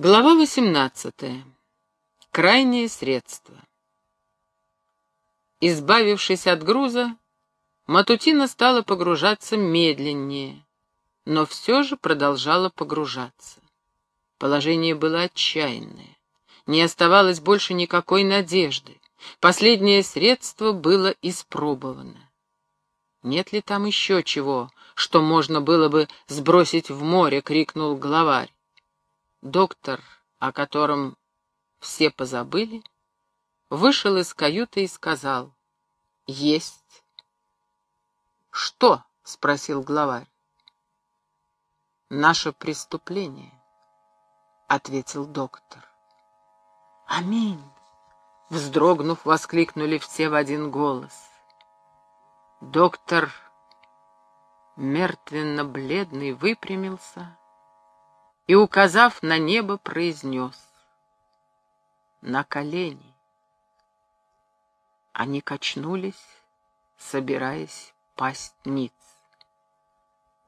Глава 18. Крайние средства. Избавившись от груза, Матутина стала погружаться медленнее, но все же продолжала погружаться. Положение было отчаянное. Не оставалось больше никакой надежды. Последнее средство было испробовано. «Нет ли там еще чего, что можно было бы сбросить в море?» — крикнул главарь. Доктор, о котором все позабыли, вышел из каюты и сказал «Есть». «Что?» — спросил главарь. «Наше преступление», — ответил доктор. «Аминь!» — вздрогнув, воскликнули все в один голос. Доктор, мертвенно-бледный, выпрямился и, указав на небо, произнес «На колени». Они качнулись, собираясь пасть ниц.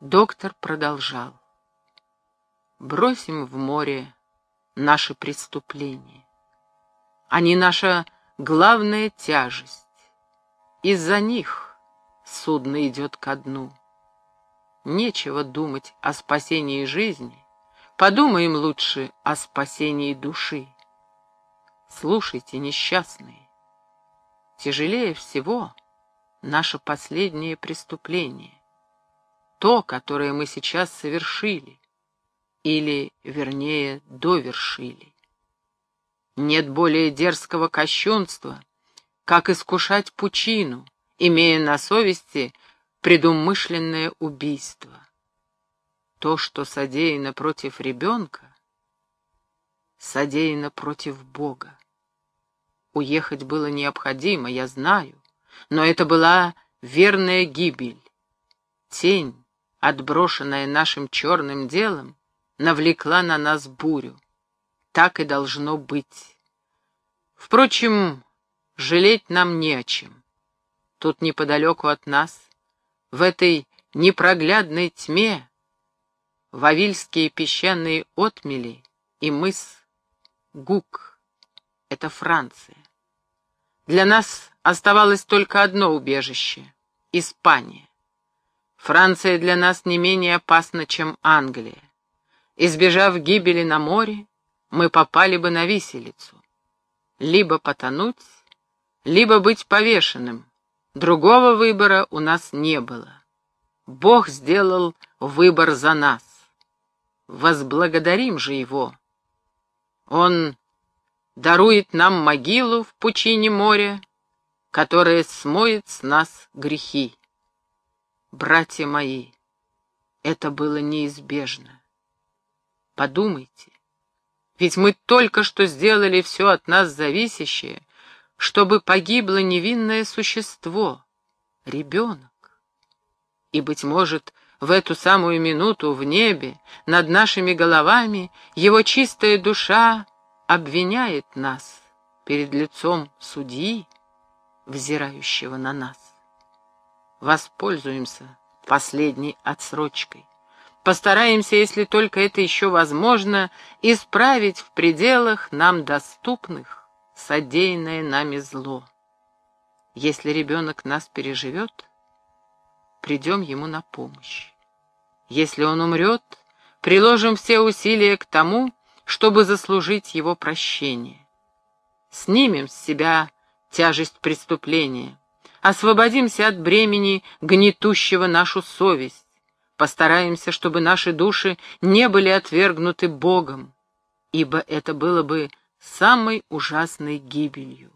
Доктор продолжал. «Бросим в море наши преступления. Они наша главная тяжесть. Из-за них судно идет ко дну. Нечего думать о спасении жизни, Подумаем лучше о спасении души. Слушайте, несчастные, тяжелее всего наше последнее преступление, то, которое мы сейчас совершили, или, вернее, довершили. Нет более дерзкого кощунства, как искушать пучину, имея на совести предумышленное убийство. То, что содеяно против ребенка, содеяно против Бога. Уехать было необходимо, я знаю, но это была верная гибель. Тень, отброшенная нашим черным делом, навлекла на нас бурю. Так и должно быть. Впрочем, жалеть нам не о чем. Тут неподалеку от нас, в этой непроглядной тьме, Вавильские песчаные отмели и мыс Гук. Это Франция. Для нас оставалось только одно убежище — Испания. Франция для нас не менее опасна, чем Англия. Избежав гибели на море, мы попали бы на виселицу. Либо потонуть, либо быть повешенным. Другого выбора у нас не было. Бог сделал выбор за нас возблагодарим же его. Он дарует нам могилу в пучине моря, которая смоет с нас грехи. Братья мои, это было неизбежно. Подумайте, ведь мы только что сделали все от нас зависящее, чтобы погибло невинное существо, ребенок. И, быть может, в эту самую минуту в небе, над нашими головами, его чистая душа обвиняет нас перед лицом судьи, взирающего на нас. Воспользуемся последней отсрочкой. Постараемся, если только это еще возможно, исправить в пределах нам доступных содеянное нами зло. Если ребенок нас переживет, придем ему на помощь. Если он умрет, приложим все усилия к тому, чтобы заслужить его прощение. Снимем с себя тяжесть преступления, освободимся от бремени, гнетущего нашу совесть, постараемся, чтобы наши души не были отвергнуты Богом, ибо это было бы самой ужасной гибелью.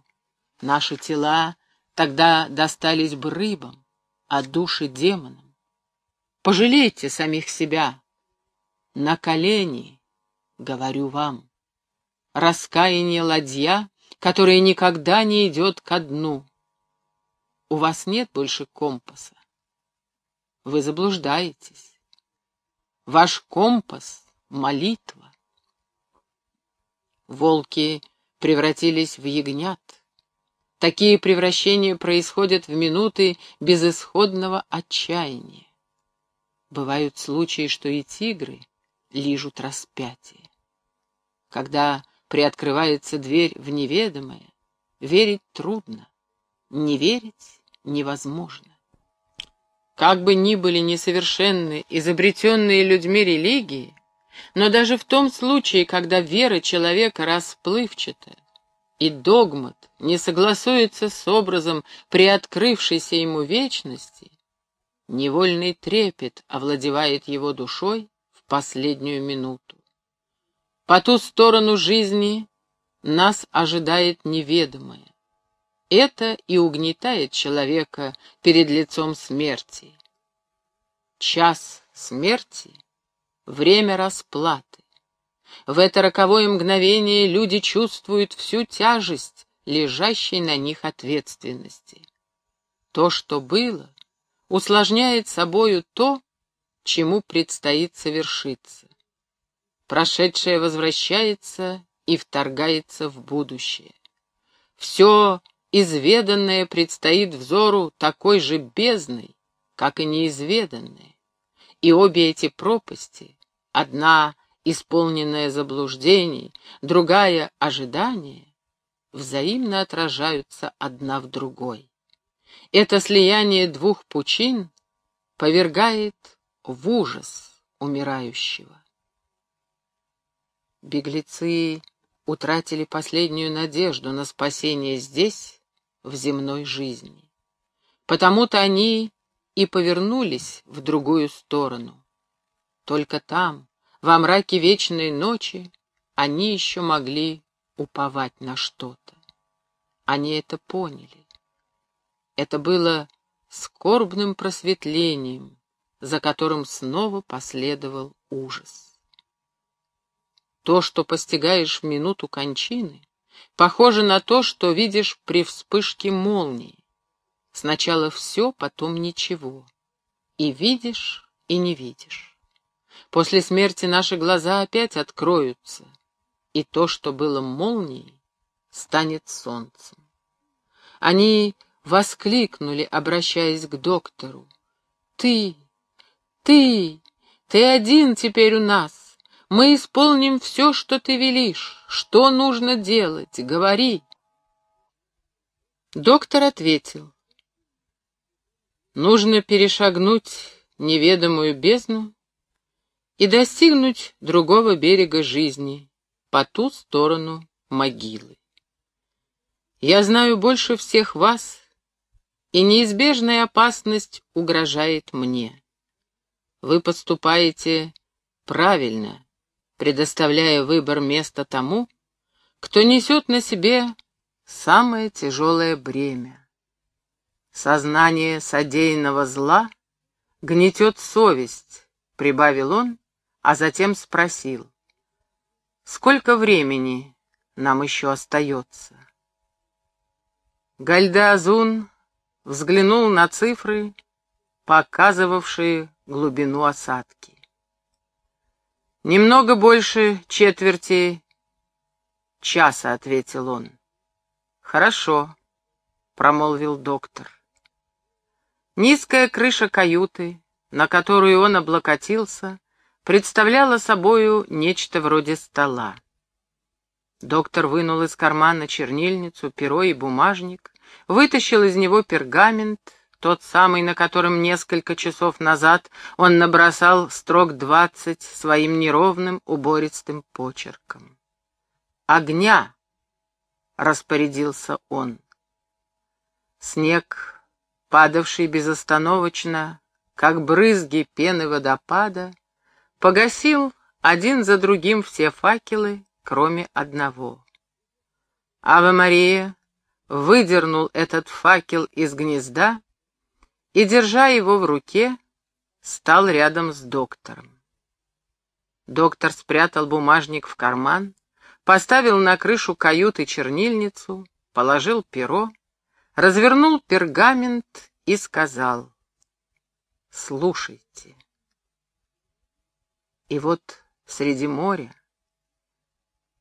Наши тела тогда достались бы рыбам, а души демонам. Пожалейте самих себя. На колени, говорю вам. Раскаяние ладья, которая никогда не идет ко дну. У вас нет больше компаса. Вы заблуждаетесь. Ваш компас — молитва. Волки превратились в ягнят. Такие превращения происходят в минуты безысходного отчаяния. Бывают случаи, что и тигры лижут распятие. Когда приоткрывается дверь в неведомое, верить трудно, не верить невозможно. Как бы ни были несовершенны изобретенные людьми религии, но даже в том случае, когда вера человека расплывчата, и догмат не согласуется с образом приоткрывшейся ему вечности, невольный трепет овладевает его душой в последнюю минуту. По ту сторону жизни нас ожидает неведомое. Это и угнетает человека перед лицом смерти. Час смерти — время расплаты. В это роковое мгновение люди чувствуют всю тяжесть лежащей на них ответственности. То, что было, усложняет собою то, чему предстоит совершиться. Прошедшее возвращается и вторгается в будущее. Все изведанное предстоит взору такой же бездной, как и неизведанное. И обе эти пропасти, одна исполненная заблуждений, другая — ожидания, взаимно отражаются одна в другой. Это слияние двух пучин повергает в ужас умирающего. Беглецы утратили последнюю надежду на спасение здесь, в земной жизни. Потому-то они и повернулись в другую сторону. Только там, во мраке вечной ночи, они еще могли уповать на что-то. Они это поняли. Это было скорбным просветлением, за которым снова последовал ужас. То, что постигаешь в минуту кончины, похоже на то, что видишь при вспышке молнии. Сначала все, потом ничего. И видишь, и не видишь. После смерти наши глаза опять откроются, и то, что было молнией, станет солнцем. Они воскликнули, обращаясь к доктору. «Ты, ты, ты один теперь у нас. Мы исполним все, что ты велишь. Что нужно делать? Говори». Доктор ответил. «Нужно перешагнуть неведомую бездну и достигнуть другого берега жизни, по ту сторону могилы. Я знаю больше всех вас и неизбежная опасность угрожает мне. Вы поступаете правильно, предоставляя выбор места тому, кто несет на себе самое тяжелое бремя. Сознание содеянного зла гнетет совесть, прибавил он, а затем спросил, сколько времени нам еще остается? Гальдеазун взглянул на цифры, показывавшие глубину осадки. «Немного больше четверти часа», — ответил он. «Хорошо», — промолвил доктор. Низкая крыша каюты, на которую он облокотился, представляла собою нечто вроде стола. Доктор вынул из кармана чернильницу, перо и бумажник, вытащил из него пергамент, тот самый, на котором несколько часов назад он набросал строк двадцать своим неровным убористым почерком. «Огня!» — распорядился он. Снег, падавший безостановочно, как брызги пены водопада, погасил один за другим все факелы, кроме одного. Ава Мария выдернул этот факел из гнезда и, держа его в руке, стал рядом с доктором. Доктор спрятал бумажник в карман, поставил на крышу каюты чернильницу, положил перо, развернул пергамент и сказал «Слушайте». И вот среди моря,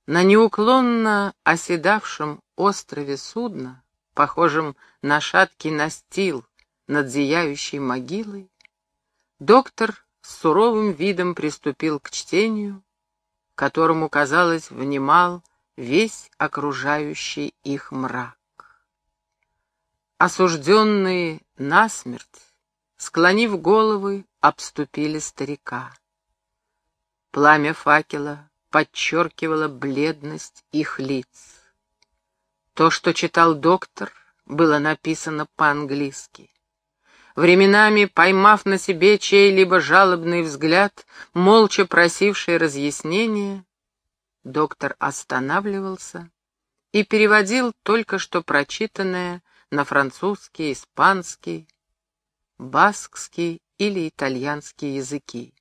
на неуклонно оседавшем острове судна, похожем на шаткий настил над зияющей могилой, доктор с суровым видом приступил к чтению, которому, казалось, внимал весь окружающий их мрак. Осужденные насмерть, склонив головы, обступили старика. Пламя факела подчеркивало бледность их лиц. То, что читал доктор, было написано по-английски. Временами, поймав на себе чей-либо жалобный взгляд, молча просивший разъяснения, доктор останавливался и переводил только что прочитанное на французский, испанский, баскский или итальянский языки.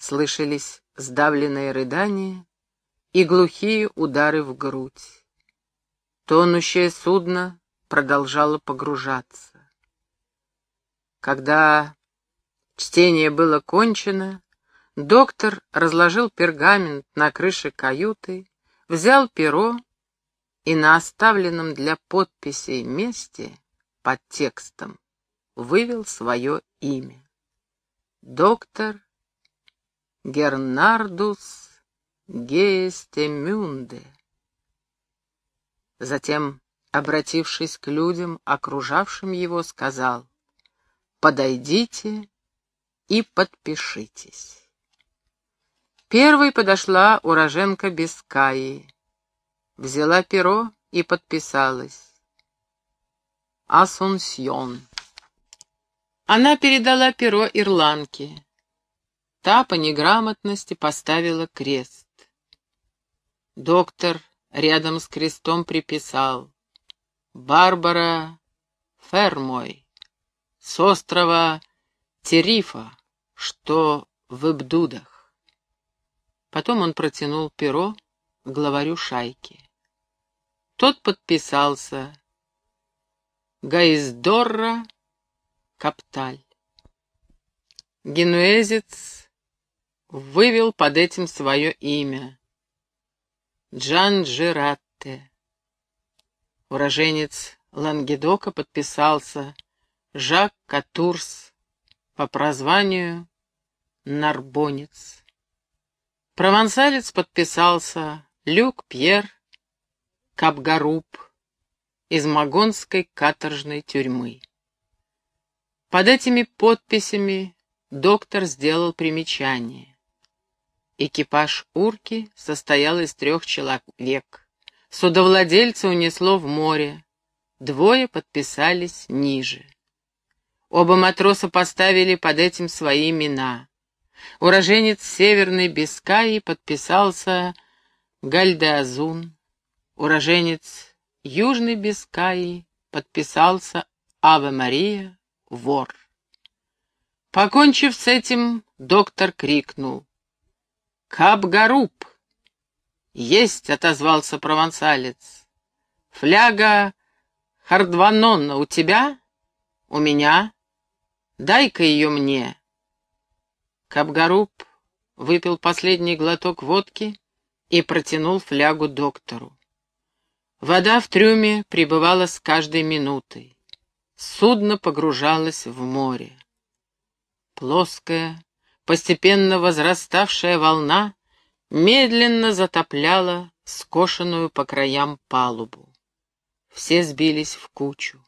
Слышались сдавленные рыдания и глухие удары в грудь. Тонущее судно продолжало погружаться. Когда чтение было кончено, доктор разложил пергамент на крыше каюты, взял перо и на оставленном для подписей месте под текстом вывел свое имя. Доктор Гернардус Геестемюнде. Затем, обратившись к людям, окружавшим его, сказал, подойдите и подпишитесь. Первой подошла уроженка Бискаи, взяла перо и подписалась. Асунсьон. Она передала перо ирландке. Та по неграмотности поставила крест. Доктор рядом с крестом приписал «Барбара Фермой» с острова Терифа, что в Эбдудах. Потом он протянул перо главарю шайки. Тот подписался Гаиздорра Капталь. Генуэзец вывел под этим свое имя. Джан Джиратте. Уроженец Лангедока подписался Жак Катурс по прозванию Нарбонец. Провансалец подписался Люк Пьер Капгаруб из Магонской каторжной тюрьмы. Под этими подписями доктор сделал примечание. Экипаж «Урки» состоял из трех человек. Судовладельца унесло в море. Двое подписались ниже. Оба матроса поставили под этим свои имена. Уроженец Северной Бискаи подписался Гальдеазун. Уроженец Южной Бискаи подписался Ава Мария, вор. Покончив с этим, доктор крикнул. «Капгаруб!» «Есть!» — отозвался провансалец. «Фляга Хардванонна у тебя?» «У меня?» Дай-ка ее мне. Капгаруб выпил последний глоток водки и протянул флягу доктору. Вода в трюме прибывала с каждой минутой. Судно погружалось в море. Плоская, постепенно возраставшая волна медленно затопляла скошенную по краям палубу. Все сбились в кучу.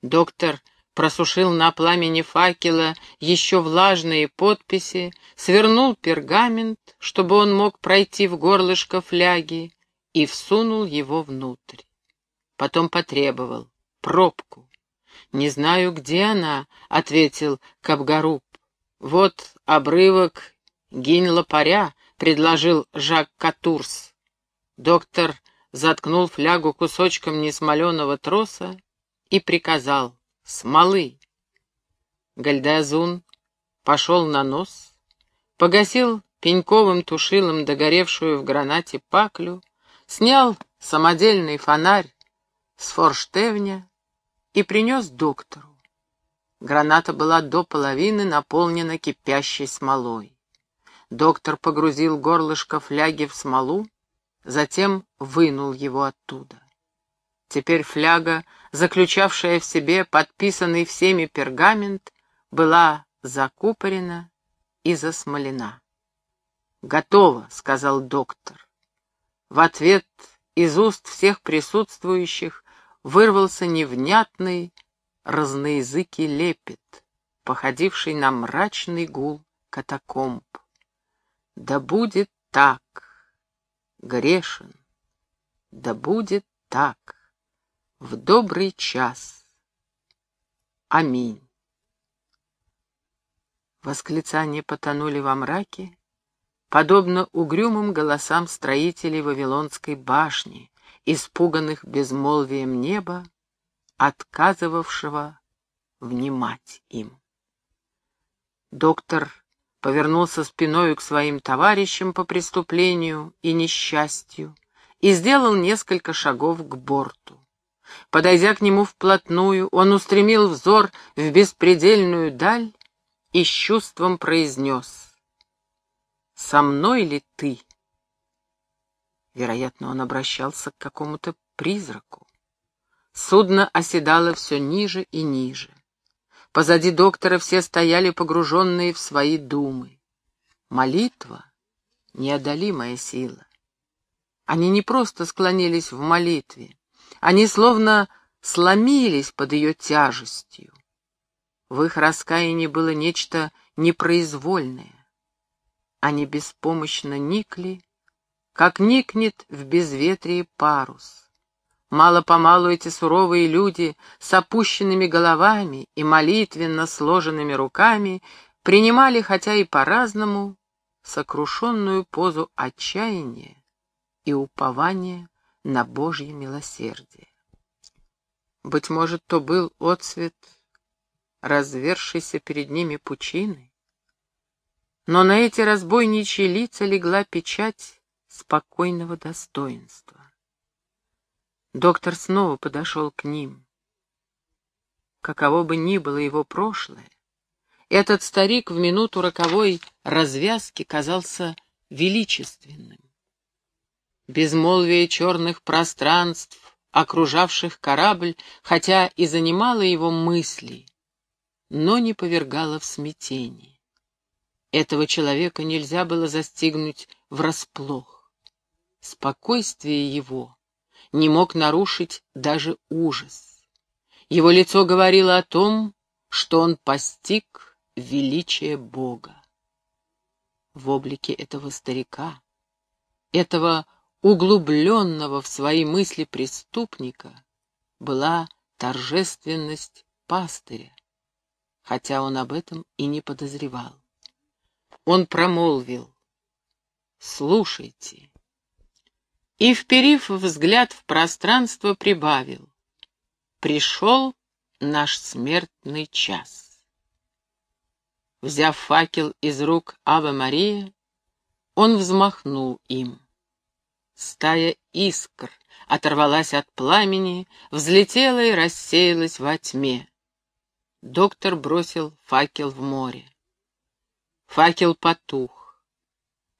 Доктор просушил на пламени факела еще влажные подписи, свернул пергамент, чтобы он мог пройти в горлышко фляги, и всунул его внутрь. Потом потребовал пробку. «Не знаю, где она», — ответил Кабгаруб. «Вот обрывок гинь-лопаря», — предложил Жак Катурс. Доктор заткнул флягу кусочком несмоленого троса и приказал смолы. Гальдазун пошел на нос, погасил пеньковым тушилом догоревшую в гранате паклю, снял самодельный фонарь с форштевня и принес доктору. Граната была до половины наполнена кипящей смолой. Доктор погрузил горлышко фляги в смолу, затем вынул его оттуда. Теперь фляга, заключавшая в себе подписанный всеми пергамент, была закупорена и засмолена. «Готово», — сказал доктор. В ответ из уст всех присутствующих вырвался невнятный разноязыкий лепет, походивший на мрачный гул катакомб. «Да будет так, грешен, да будет так, в добрый час. Аминь». Восклицания потонули во мраке, подобно угрюмым голосам строителей Вавилонской башни, испуганных безмолвием неба, отказывавшего внимать им. Доктор повернулся спиною к своим товарищам по преступлению и несчастью и сделал несколько шагов к борту. Подойдя к нему вплотную, он устремил взор в беспредельную даль и с чувством произнес «Со мной ли ты?» Вероятно, он обращался к какому-то призраку. Судно оседало все ниже и ниже. Позади доктора все стояли погруженные в свои думы. Молитва — неодолимая сила. Они не просто склонились в молитве, они словно сломились под ее тяжестью. В их раскаянии было нечто непроизвольное. Они беспомощно никли, как никнет в безветрии парус. Мало-помалу эти суровые люди с опущенными головами и молитвенно сложенными руками принимали, хотя и по-разному, сокрушенную позу отчаяния и упования на Божье милосердие. Быть может, то был отцвет развершейся перед ними пучины. Но на эти разбойничьи лица легла печать спокойного достоинства. Доктор снова подошел к ним. Каково бы ни было его прошлое, этот старик в минуту роковой развязки казался величественным. Безмолвие черных пространств, окружавших корабль, хотя и занимало его мысли, но не повергала в смятение. Этого человека нельзя было застигнуть врасплох. Спокойствие его не мог нарушить даже ужас. Его лицо говорило о том, что он постиг величие Бога. В облике этого старика, этого углубленного в свои мысли преступника, была торжественность пастыря, хотя он об этом и не подозревал. Он промолвил, «Слушайте». И, вперив взгляд в пространство, прибавил, «Пришел наш смертный час». Взяв факел из рук Ава Мария, он взмахнул им. Стая искр оторвалась от пламени, взлетела и рассеялась во тьме. Доктор бросил факел в море. Факел потух.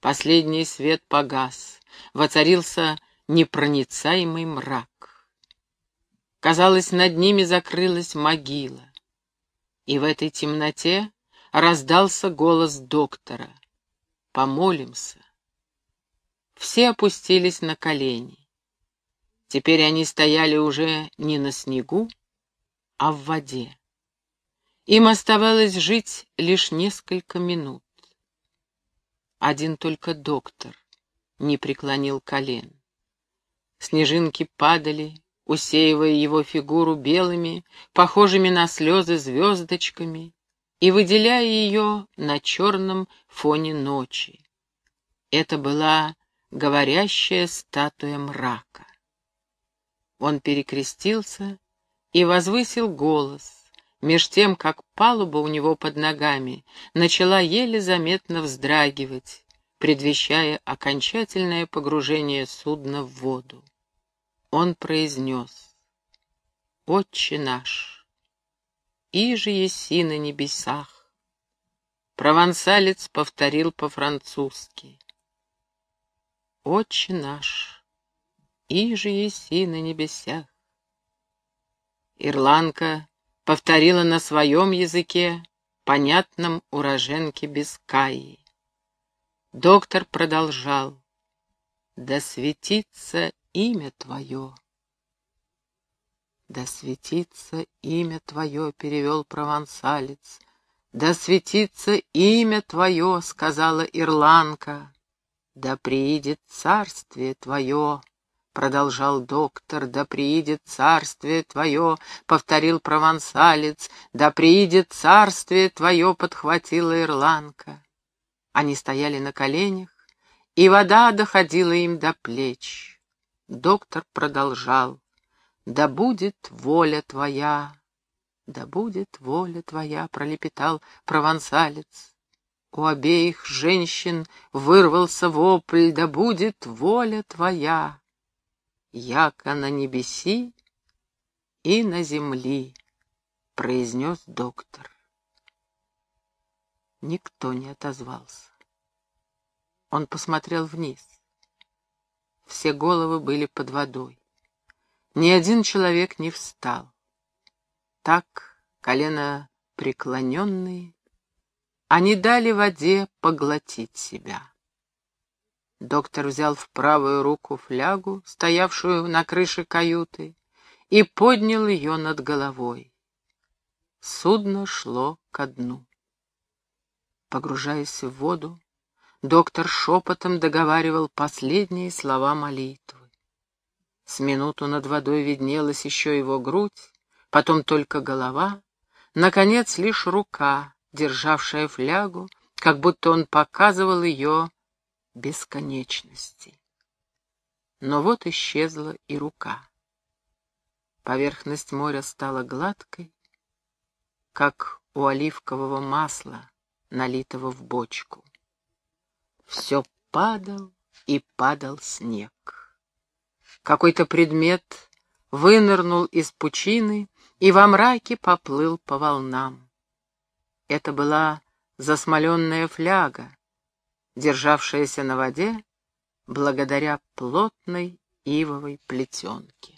Последний свет погас. Воцарился непроницаемый мрак. Казалось, над ними закрылась могила. И в этой темноте раздался голос доктора. «Помолимся». Все опустились на колени. Теперь они стояли уже не на снегу, а в воде. Им оставалось жить лишь несколько минут. Один только доктор не преклонил колен. Снежинки падали, усеивая его фигуру белыми, похожими на слезы звездочками, и выделяя ее на черном фоне ночи. Это была говорящая статуя мрака. Он перекрестился и возвысил голос, меж тем, как палуба у него под ногами начала еле заметно вздрагивать, предвещая окончательное погружение судна в воду. Он произнес «Отче наш, иже еси на небесах». Провансалец повторил по-французски «Отче наш, иже еси на небесах». Ирландка повторила на своем языке, понятном уроженке Бискайи. Доктор продолжал. «Да светится имя Твое». «Да светится имя Твое», — перевел провансалец. «Да светится имя Твое», — сказала ирландка. «Да приидет царствие Твое», — продолжал доктор, — «да приидет царствие Твое», — повторил провансалец, — «да приидет царствие Твое», — подхватила ирландка. Они стояли на коленях, и вода доходила им до плеч. Доктор продолжал. «Да будет воля твоя!» «Да будет воля твоя!» — пролепетал провансалец. У обеих женщин вырвался вопль «Да будет воля твоя!» «Яко на небеси и на земли», — произнес доктор. Никто не отозвался. Он посмотрел вниз. Все головы были под водой. Ни один человек не встал. Так, колено преклоненные, они дали воде поглотить себя. Доктор взял в правую руку флягу, стоявшую на крыше каюты, и поднял ее над головой. Судно шло ко дну. Погружаясь в воду, доктор шепотом договаривал последние слова молитвы. С минуту над водой виднелась еще его грудь, потом только голова, наконец лишь рука, державшая флягу, как будто он показывал ее бесконечности. Но вот исчезла и рука. Поверхность моря стала гладкой, как у оливкового масла, налитого в бочку. Все падал и падал снег. Какой-то предмет вынырнул из пучины и во мраке поплыл по волнам. Это была засмоленная фляга, державшаяся на воде благодаря плотной ивовой плетенке.